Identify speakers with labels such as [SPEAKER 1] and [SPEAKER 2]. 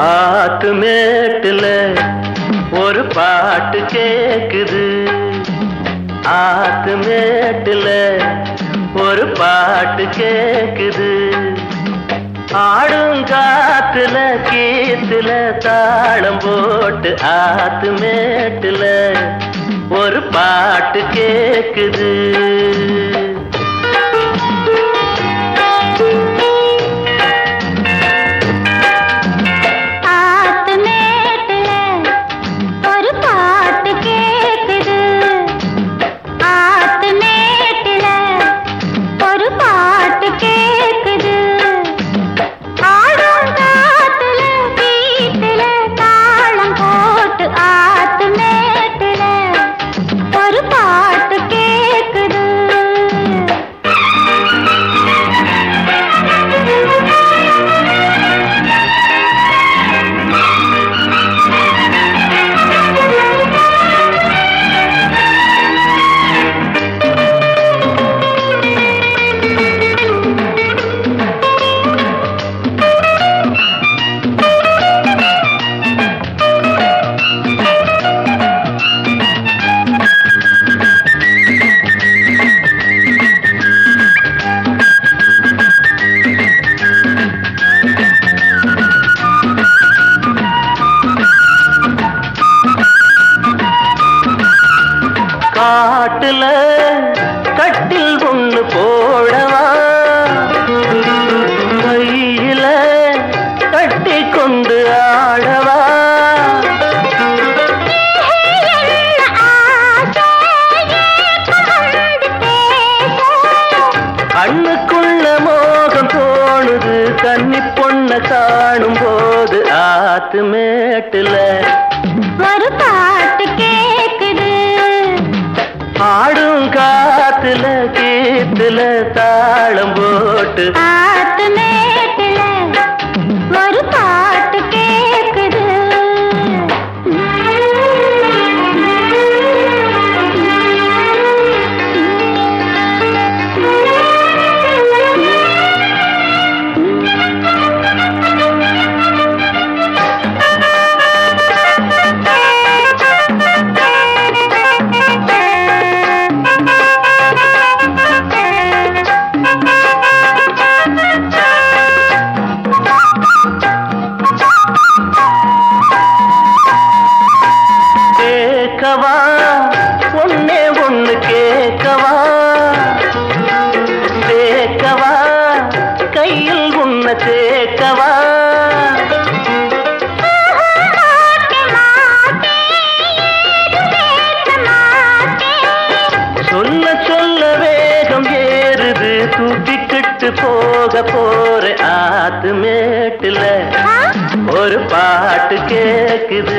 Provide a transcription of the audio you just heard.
[SPEAKER 1] ஆத்து மேட்டுல ஒரு பாட்டு கேக்குது. ஆத்து மேட்டுல ஒரு பாட்டு கேக்குது. ஆடும் காத்துல கீத்துல தாளம் போட்டு ஆத்து மேட்டுல ஒரு பாட்டு கேக்குது. காட்டுல கட்டில் ஒண்ணு போடவா? கையில கட்டி கொண்டு ஆடவா? கண்ணுக்குள்ள மோகம் தோணுது கன்னி பொண்ண காணும் போது ஆத்து மேட்டுல.
[SPEAKER 2] ஒரு போட்டு
[SPEAKER 1] சொல்ல சொல்ல வேகம் ஏறுது. தூக்கிக்கிட்டு போக போற ஆத்து மேட்டுல ஒரு பாட்டு கேக்குது.